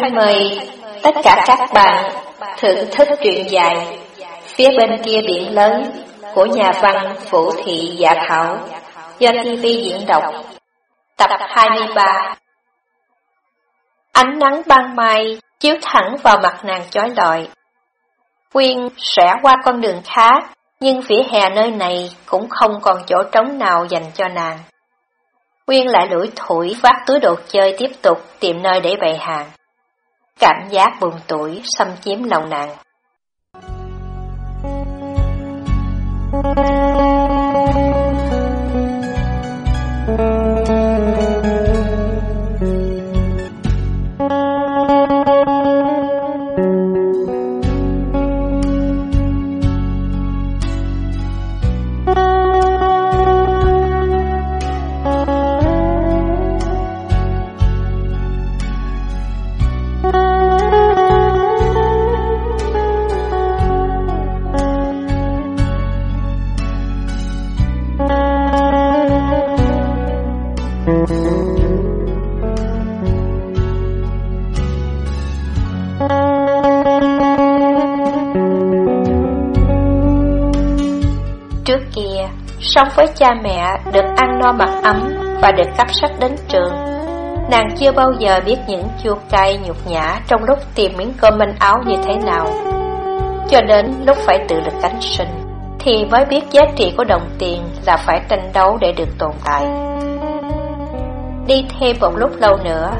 Thân mời tất cả các bạn thưởng thức truyện dài Phía bên kia biển lớn của nhà văn Phủ Thị Dạ Thảo do TV diễn đọc Tập 23 Ánh nắng ban mai chiếu thẳng vào mặt nàng chói lọi. Quyên sẽ qua con đường khác, nhưng vỉa hè nơi này cũng không còn chỗ trống nào dành cho nàng. Quyên lại lủi thủi vác túi đồ chơi tiếp tục tìm nơi để bày hàng. Cảm giác buồn tuổi xâm chiếm lòng nàng. Trước kia, sống với cha mẹ được ăn no mặc ấm và được cấp sách đến trường. Nàng chưa bao giờ biết những chua cay nhục nhã trong lúc tìm miếng cơm manh áo như thế nào. Cho đến lúc phải tự lực cánh sinh, thì mới biết giá trị của đồng tiền là phải tranh đấu để được tồn tại. Đi thêm một lúc lâu nữa,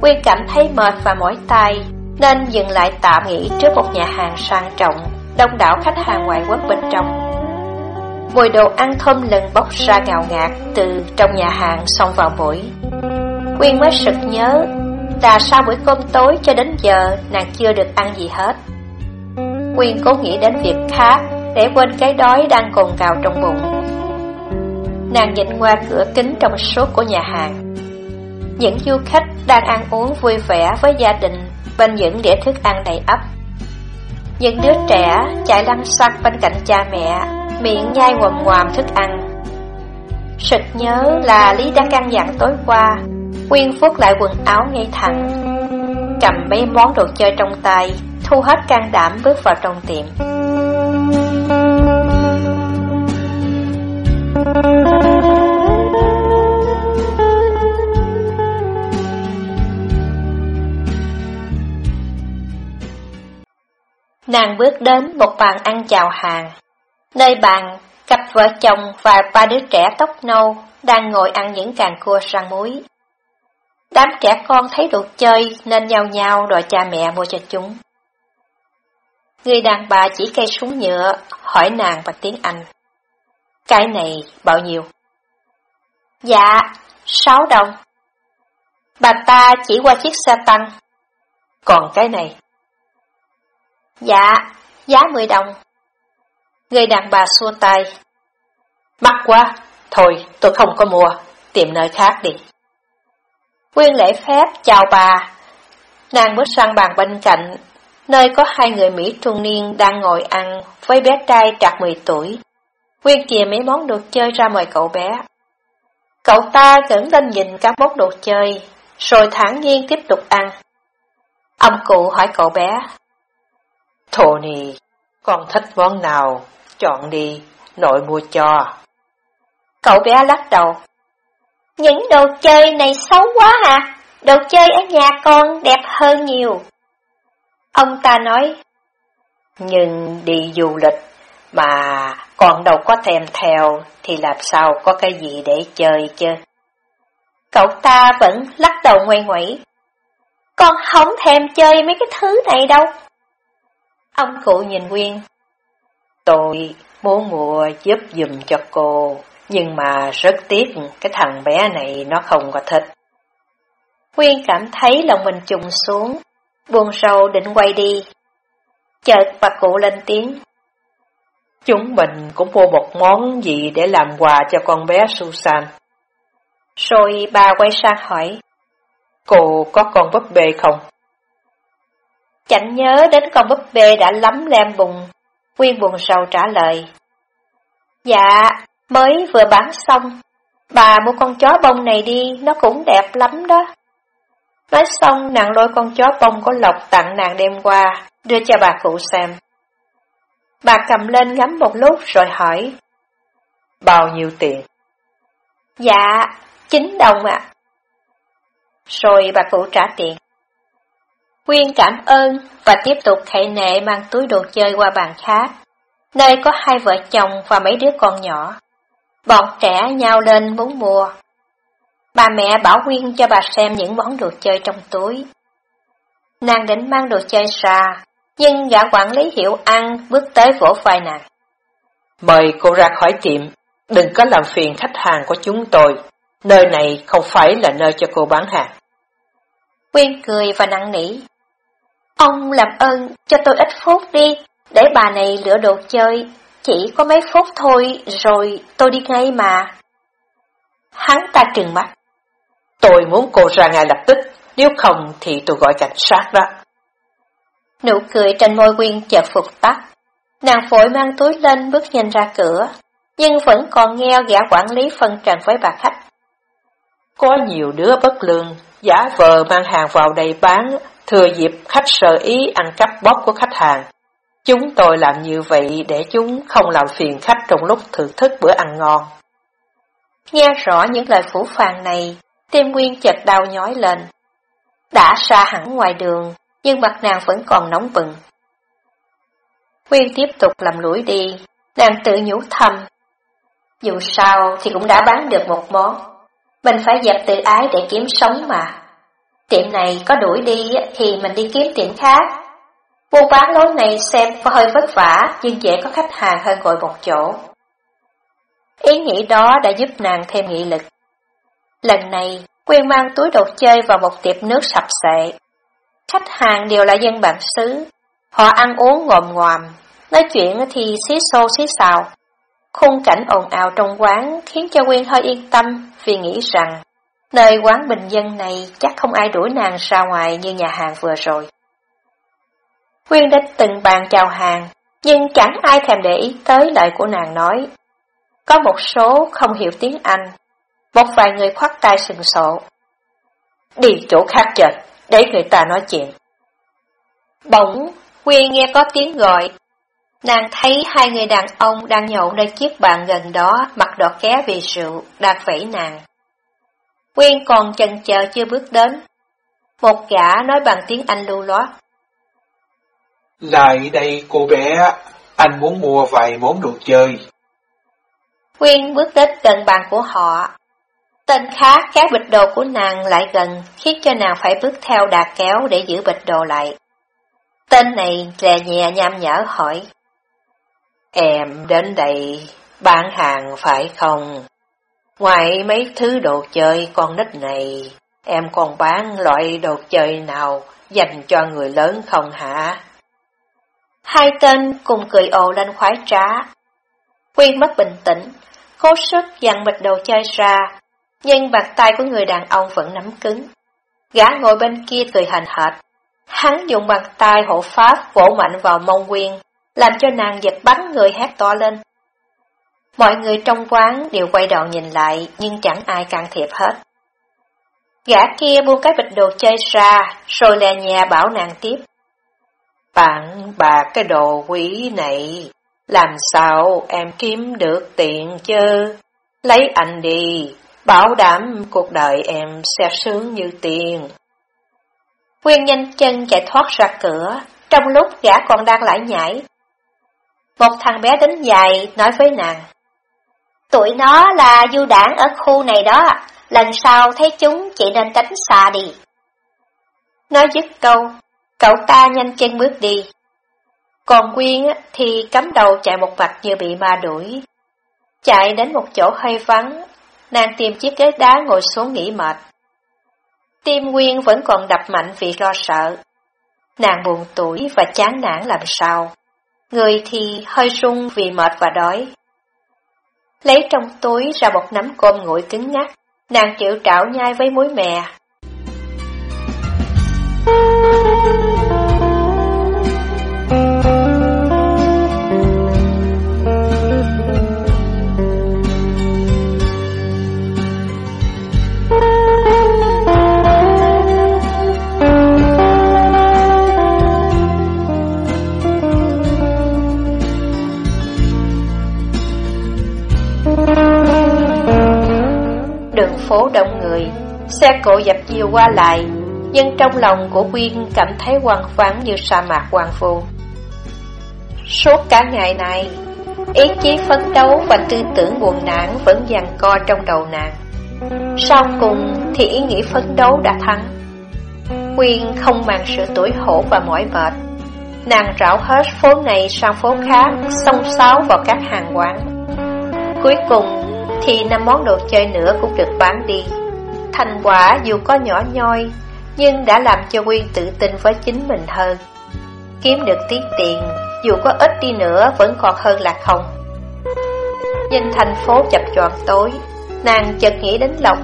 quy cảm thấy mệt và mỏi tay, nên dừng lại tạm nghỉ trước một nhà hàng sang trọng, đông đảo khách hàng ngoại quốc bên trong. Mùi đồ ăn thơm lừng bốc ra ngào ngạt từ trong nhà hàng xông vào mũi. Quyên mới sực nhớ là sau buổi cơm tối cho đến giờ nàng chưa được ăn gì hết. Quyên cố nghĩ đến việc khác để quên cái đói đang cồn cào trong bụng. Nàng nhìn qua cửa kính trong suốt của nhà hàng. Những du khách đang ăn uống vui vẻ với gia đình bên những đĩa thức ăn đầy ắp. Những đứa trẻ chạy lăn xăng bên cạnh cha mẹ, miệng nhai ngoằm ngoàm thức ăn. Sực nhớ là Lý đã căn dặn tối qua, Quyên phút lại quần áo ngay thẳng, cầm mấy món đồ chơi trong tay, thu hết can đảm bước vào trong tiệm. Nàng bước đến một bàn ăn chào hàng. Nơi bàn, cặp vợ chồng và ba đứa trẻ tóc nâu đang ngồi ăn những càng cua rang muối. Đám trẻ con thấy đồ chơi nên nhao nhao đòi cha mẹ mua cho chúng. Người đàn bà chỉ cây súng nhựa hỏi nàng bằng tiếng Anh. Cái này bao nhiêu? Dạ, sáu đồng. Bà ta chỉ qua chiếc xe tăng. Còn cái này? Dạ, giá 10 đồng. Người đàn bà xua tay. Mắc quá, thôi tôi không có mua, tìm nơi khác đi. Quyên lễ phép chào bà. Nàng bước sang bàn bên cạnh, nơi có hai người Mỹ trung niên đang ngồi ăn với bé trai trạc 10 tuổi. Quyên chìa mấy món đồ chơi ra mời cậu bé. Cậu ta ngẩng lên nhìn các món đồ chơi, rồi thản nhiên tiếp tục ăn. Ông cụ hỏi cậu bé. Tony, con thích món nào? Chọn đi, nội mua cho. Cậu bé lắc đầu. Những đồ chơi này xấu quá à, đồ chơi ở nhà con đẹp hơn nhiều. Ông ta nói, Nhưng đi du lịch mà còn đâu có thèm theo thì làm sao có cái gì để chơi chứ? Cậu ta vẫn lắc đầu ngoay ngoẩy. Con không thèm chơi mấy cái thứ này đâu. Ông cụ nhìn Quyên. Tôi muốn mua giúp dùm cho cô, nhưng mà rất tiếc cái thằng bé này nó không có thích. Quyên cảm thấy lòng mình trùng xuống, buồn sâu định quay đi. Chợt bà cụ lên tiếng. Chúng mình cũng mua một món gì để làm quà cho con bé Susan. Rồi bà quay sang hỏi. Cô có con búp bê không? Chẳng nhớ đến con búp bê đã lắm lem bùng. Quyên buồn sầu trả lời. Dạ, mới vừa bán xong. Bà mua con chó bông này đi, nó cũng đẹp lắm đó. Nói xong nàng lôi con chó bông có lộc tặng nàng đêm qua, đưa cho bà cụ xem. Bà cầm lên ngắm một lúc rồi hỏi. Bao nhiêu tiền? Dạ, 9 đồng ạ. Rồi bà cụ trả tiền. Quyên cảm ơn và tiếp tục khệ nệ mang túi đồ chơi qua bàn khác, nơi có hai vợ chồng và mấy đứa con nhỏ. Bọn trẻ nhau lên muốn mua. Bà mẹ bảo Quyên cho bà xem những món đồ chơi trong túi. Nàng định mang đồ chơi ra, nhưng gã quản lý hiệu ăn bước tới vỗ vai nàng. Mời cô ra khỏi tiệm, đừng có làm phiền khách hàng của chúng tôi. Nơi này không phải là nơi cho cô bán hàng. Quyên cười và nặng nỉ. Ông làm ơn cho tôi ít phút đi, để bà này lựa đồ chơi. Chỉ có mấy phút thôi, rồi tôi đi ngay mà. Hắn ta trừng mắt. Tôi muốn cô ra ngay lập tức, nếu không thì tôi gọi cảnh sát đó. Nụ cười trên môi Quyên chợt phục tắt. Nàng vội mang túi lên bước nhanh ra cửa, nhưng vẫn còn nghe gã quản lý phân trần với bà khách. Có nhiều đứa bất lương, giả vờ mang hàng vào đây bán, thừa dịp khách sơ ý ăn cắp bóp của khách hàng. Chúng tôi làm như vậy để chúng không làm phiền khách trong lúc thưởng thức bữa ăn ngon. Nghe rõ những lời phủ phàng này, tim Nguyên chợt đau nhói lên. Đã xa hẳn ngoài đường, nhưng mặt nàng vẫn còn nóng bừng. Nguyên tiếp tục làm lũi đi, nàng tự nhủ thầm. Dù sao thì cũng đã bán được một món, mình phải dẹp tự ái để kiếm sống mà. Tiệm này có đuổi đi thì mình đi kiếm tiệm khác. Buôn bán lối này xem có hơi vất vả nhưng dễ có khách hàng hơn ngồi một chỗ. Ý nghĩ đó đã giúp nàng thêm nghị lực. Lần này, Quyên mang túi đồ chơi vào một tiệm nước sập sệ. Khách hàng đều là dân bản xứ. Họ ăn uống ngồm ngoàm, nói chuyện thì xí xô xí xào. Khung cảnh ồn ào trong quán khiến cho Quyên hơi yên tâm vì nghĩ rằng nơi quán bình dân này chắc không ai đuổi nàng ra ngoài như nhà hàng vừa rồi. Quyên đến từng bàn chào hàng, nhưng chẳng ai thèm để ý tới lời của nàng nói. Có một số không hiểu tiếng Anh, một vài người khoát tay sừng sộ. Đi chỗ khác chờ, để người ta nói chuyện. Bỗng, Quyên nghe có tiếng gọi. Nàng thấy hai người đàn ông đang nhậu nơi chiếc bàn gần đó, mặt đỏ ké vì rượu, đang vẫy nàng. Quyên còn chần chờ chưa bước đến. Một gã nói bằng tiếng Anh lưu loát. Lại đây cô bé, anh muốn mua vài món đồ chơi. Quyên bước đến gần bàn của họ. Tên khác các bịch đồ của nàng lại gần, khiến cho nàng phải bước theo đà kéo để giữ bịch đồ lại. Tên này lè nhẹ nham nhở hỏi. Em đến đây bán hàng phải không? Ngoài mấy thứ đồ chơi con nít này, em còn bán loại đồ chơi nào dành cho người lớn không hả? Hai tên cùng cười ồ lên khoái trá. Quyên mất bình tĩnh, cố sức dặn bịch đồ chơi ra, nhưng bàn tay của người đàn ông vẫn nắm cứng. Gã ngồi bên kia cười hành hệt. Hắn dùng bàn tay hộ pháp vỗ mạnh vào mông Quyên, làm cho nàng giật bắn người hét to lên. Mọi người trong quán đều quay đầu nhìn lại, nhưng chẳng ai can thiệp hết. Gã kia buông cái bịch đồ chơi ra, rồi lè nhà bảo nàng tiếp. Bạn bà cái đồ quý này, làm sao em kiếm được tiền chứ? Lấy anh đi, bảo đảm cuộc đời em sẽ sướng như tiền. Quyên nhanh chân chạy thoát ra cửa, trong lúc gã còn đang lải nhảy. Một thằng bé tính dài nói với nàng. Tụi nó là du đảng ở khu này đó, lần sau thấy chúng chị nên tránh xa đi. Nói dứt câu, cậu ta nhanh chân bước đi. Còn Quyên thì cắm đầu chạy một mặt như bị ma đuổi. Chạy đến một chỗ hơi vắng, nàng tìm chiếc ghế đá ngồi xuống nghỉ mệt. Tim Quyên vẫn còn đập mạnh vì lo sợ. Nàng buồn tuổi và chán nản làm sao. Người thì hơi run vì mệt và đói. Lấy trong túi ra một nắm cơm nguội cứng ngắt, nàng chịu trảo nhai với muối mè. Phố đông người, xe cộ dập dìu qua lại, nhưng trong lòng của Quyên cảm thấy hoang vắng như sa mạc hoàng phù Suốt cả ngày này, ý chí phấn đấu và tư tưởng buồn nản vẫn giằng co trong đầu nàng. Sau cùng thì ý nghĩ phấn đấu đã thắng. Quyên không màng sự tuổi hổ và mỏi mệt. Nàng rảo hết phố này sang phố khác, xông xáo vào các hàng quán. Cuối cùng thì năm món đồ chơi nữa cũng được bán đi. Thành quả dù có nhỏ nhoi, nhưng đã làm cho Quyên tự tin với chính mình hơn. Kiếm được tí tiền, dù có ít đi nữa vẫn còn hơn là không. Nhìn thành phố chập choạng tối, nàng chợt nghĩ đến Lộc.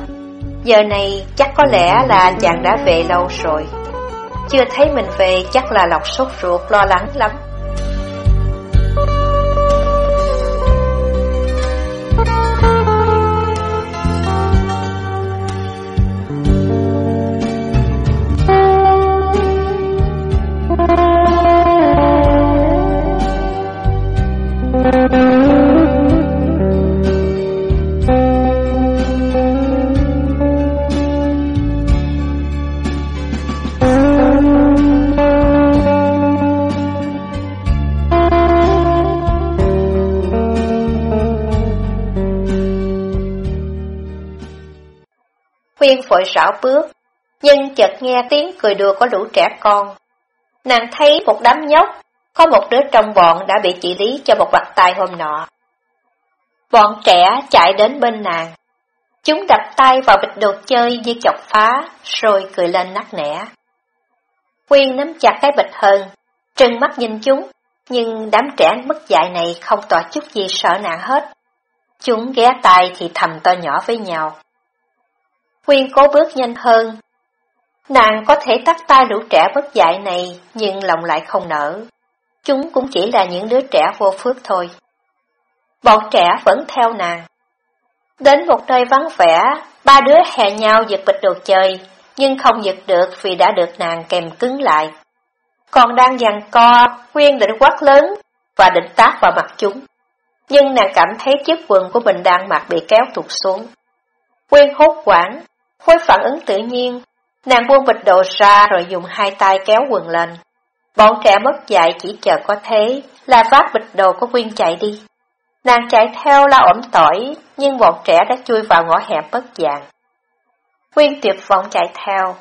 Giờ này chắc có lẽ là chàng đã về lâu rồi. Chưa thấy mình về chắc là Lộc sốt ruột lo lắng lắm. Huyên vội rảo bước, nhưng chợt nghe tiếng cười đùa của lũ trẻ con. Nàng thấy một đám nhóc, có một đứa trong bọn đã bị chỉ Lý cho một bạc tay hôm nọ. Bọn trẻ chạy đến bên nàng. Chúng đập tay vào bịch đồ chơi như chọc phá, rồi cười lên nắc nẻ. Quyên nắm chặt cái bịch hơn, trừng mắt nhìn chúng, nhưng đám trẻ mất dạy này không tỏ chút gì sợ nàng hết. Chúng ghé tay thì thầm to nhỏ với nhau. Quyên cố bước nhanh hơn. Nàng có thể tắt tay lũ trẻ bất dạy này, nhưng lòng lại không nở. Chúng cũng chỉ là những đứa trẻ vô phước thôi. Bọn trẻ vẫn theo nàng. Đến một nơi vắng vẻ, ba đứa hè nhau giật bịch đồ chơi, nhưng không giật được vì đã được nàng kèm cứng lại. Còn đang giằng co, Quyên định quát lớn và định tác vào mặt chúng. Nhưng nàng cảm thấy chiếc quần của mình đang mặc bị kéo tụt xuống. Quyên hốt quảng, với phản ứng tự nhiên, nàng buông bịch đồ ra rồi dùng hai tay kéo quần lên. Bọn trẻ mất dạy chỉ chờ có thế là vác bịch đồ của Quyên chạy đi. Nàng chạy theo la ổm tỏi, nhưng bọn trẻ đã chui vào ngõ hẹp bất dạng. Quyên tuyệt vọng chạy theo.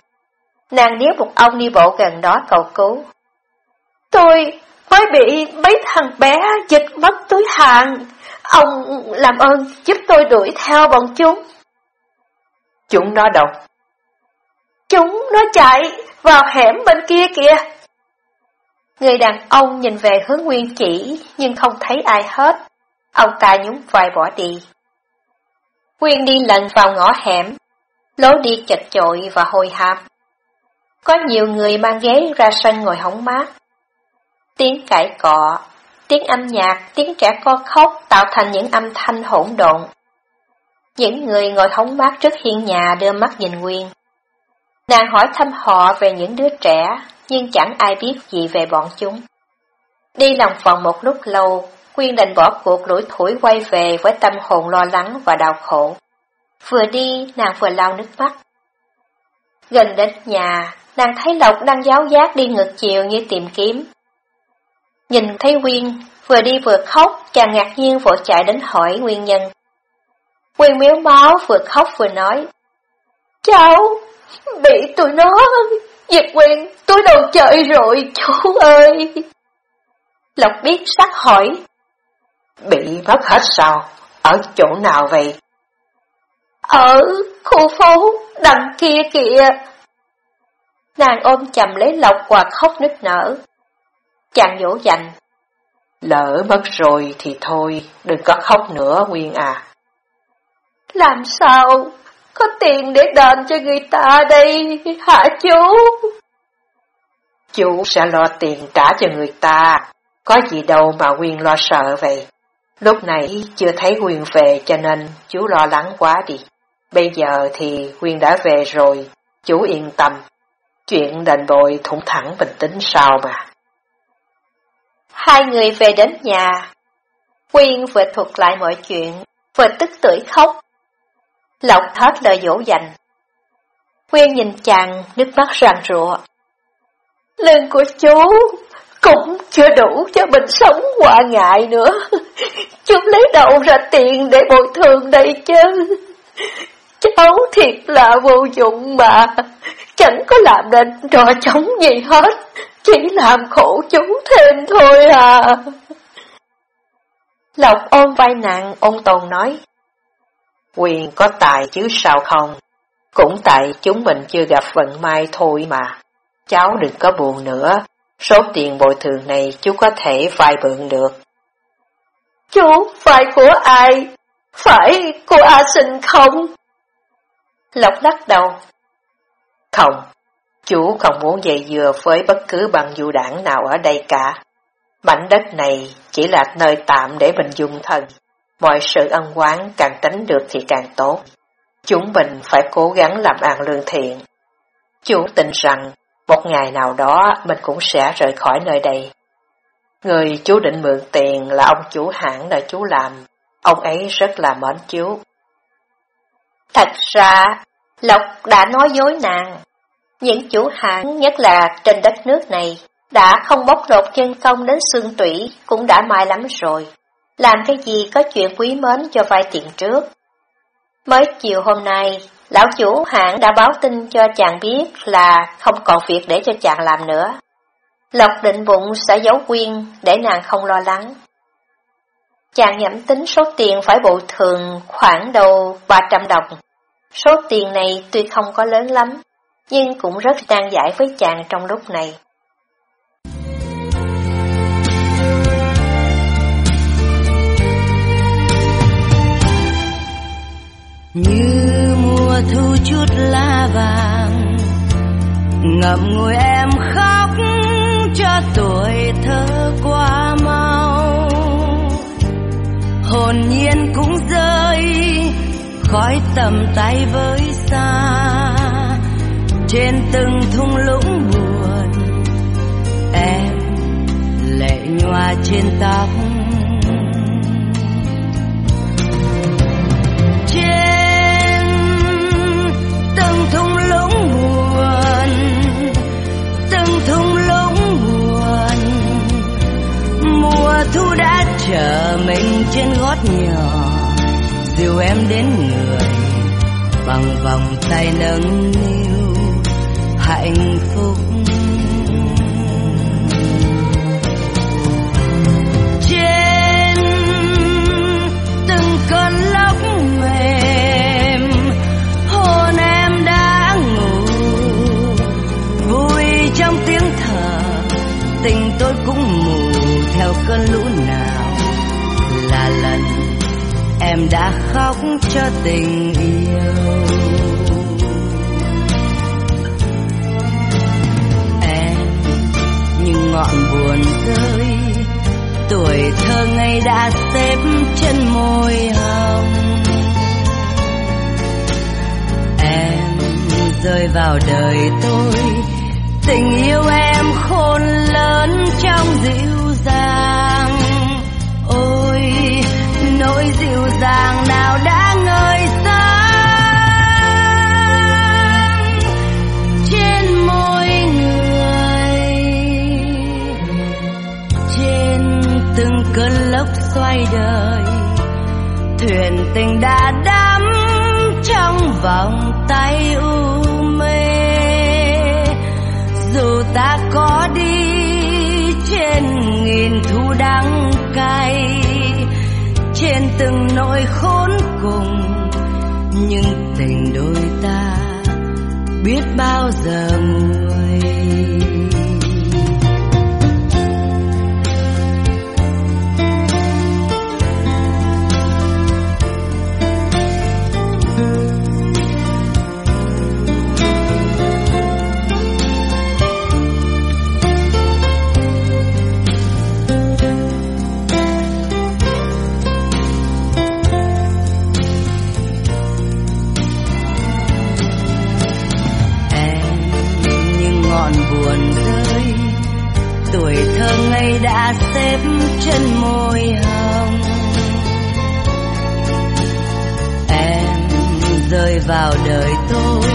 Nàng níu một ông đi bộ gần đó cầu cứu. Tôi mới bị mấy thằng bé giật mất túi hàng. Ông làm ơn giúp tôi đuổi theo bọn chúng. Chúng nó đâu? Chúng nó chạy vào hẻm bên kia kìa. Người đàn ông nhìn về hướng nguyên chỉ nhưng không thấy ai hết. Ông ta nhún vai bỏ đi. Nguyên đi lần vào ngõ hẻm, lối đi chật chội và hôi hám. Có nhiều người mang ghế ra sân ngồi hóng mát. Tiếng cãi cọ, tiếng âm nhạc, tiếng trẻ con khóc tạo thành những âm thanh hỗn độn. Những người ngồi hóng mát trước hiên nhà đưa mắt nhìn Nguyên. Nàng hỏi thăm họ về những đứa trẻ, nhưng chẳng ai biết gì về bọn chúng. Đi lòng vòng một lúc lâu, Quyên đành bỏ cuộc lủi thủi quay về với tâm hồn lo lắng và đau khổ. Vừa đi, nàng vừa lau nước mắt. Gần đến nhà, nàng thấy Lộc đang giáo giác đi ngược chiều như tìm kiếm. Nhìn thấy Quyên, vừa đi vừa khóc, chàng ngạc nhiên vội chạy đến hỏi nguyên nhân. Quyên miếu máu vừa khóc vừa nói. Cháu, bị tụi nó giật Quyên, túi đầu chơi rồi, chú ơi. Lộc biết sắc hỏi. Bị mất hết sao? Ở chỗ nào vậy? Ở khu phố đằng kia kìa. Nàng ôm chầm lấy Lộc và khóc nức nở. Chàng dỗ dành. Lỡ mất rồi thì thôi, đừng có khóc nữa Nguyên à. Làm sao có tiền để đền cho người ta đây hả chú? Chú sẽ lo tiền trả cho người ta, có gì đâu mà Nguyên lo sợ vậy. Lúc này chưa thấy Nguyên về cho nên chú lo lắng quá đi. Bây giờ thì Nguyên đã về rồi, chú yên tâm. Chuyện đền bồi thủng thẳng bình tĩnh sao mà. Hai người về đến nhà. Quyên vừa thuật lại mọi chuyện, vừa tức tưởi khóc. Lộc hết lời dỗ dành. Quyên nhìn chàng, nước mắt ràng rụa. Lương của chú cũng chưa đủ cho mình sống qua ngại nữa. Chú lấy đâu ra tiền để bồi thường đây chứ. Cháu thiệt là vô dụng mà, chẳng có làm nên trò chống gì hết, chỉ làm khổ chú thêm thôi à. Lộc ôm vai nặng, ôn tồn nói. Quyền có tài chứ sao không? Cũng tại chúng mình chưa gặp vận may thôi mà. Cháu đừng có buồn nữa, số tiền bồi thường này chú có thể vay mượn được. Chú phải của ai? Phải của A Sinh không? Lộc lắc đầu. Không, chú không muốn dây dừa với bất cứ bằng du đảng nào ở đây cả. Mảnh đất này chỉ là nơi tạm để mình dùng thân. Mọi sự ân quán càng tránh được thì càng tốt. Chúng mình phải cố gắng làm ăn lương thiện. Chú tin rằng một ngày nào đó mình cũng sẽ rời khỏi nơi đây. Người chú định mượn tiền là ông chủ hãng nơi chú làm. Ông ấy rất là mến chú. Thật ra, Lộc đã nói dối nàng. Những chủ hãng, nhất là trên đất nước này, đã không bóc lột chân công đến xương tủy, cũng đã mai lắm rồi. Làm cái gì có chuyện quý mến cho vay tiền trước. Mới chiều hôm nay, lão chủ hãng đã báo tin cho chàng biết là không còn việc để cho chàng làm nữa. Lộc định bụng sẽ giấu quyên để nàng không lo lắng. Chàng nhẩm tính số tiền phải bồi thường khoảng đầu 300 đồng. Số tiền này tuy không có lớn lắm, nhưng cũng rất nan giải với chàng trong lúc này. Như mùa thu chút lá vàng Ngậm ngùi em khóc cho tuổi thơ qua mau. Hồn nhiên cũng rơi khói tầm tay với xa. Trên từng thung lũng buồn, em lệ nhòa trên tóc. Chờ mình trên gót nhỏ. Dìu em đến người bằng vòng tay nâng niu. Vào đời tôi. Tình yêu em khôn lớn trong dịu dàng. Ôi, nỗi dịu dàng nào đã ngời sáng trên môi người. Trên từng cơn lốc xoay đời, thuyền tình đã đắng cay trên từng nỗi khốn cùng. Nhưng tình đôi ta biết bao giờ nguôi. Buồn rơi. Tuổi thơ ngây đã xếp trên môi hồng. Em rơi vào đời tôi.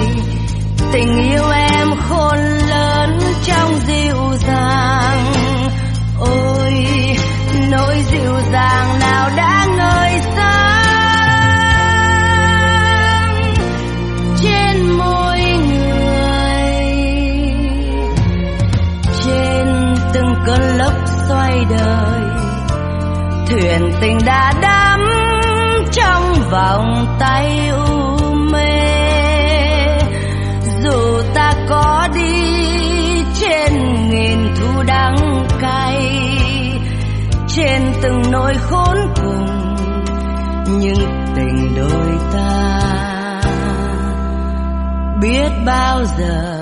Tình yêu em khôn lớn trong dịu dàng. Ôi, nỗi dịu dàng nào đã ngơi xoay đời. Thuyền tình đã đắm trong vòng tay u mê. Dù ta có đi trên nghìn thu đắng cay, trên từng nỗi khốn cùng, nhưng tình đôi ta biết bao giờ.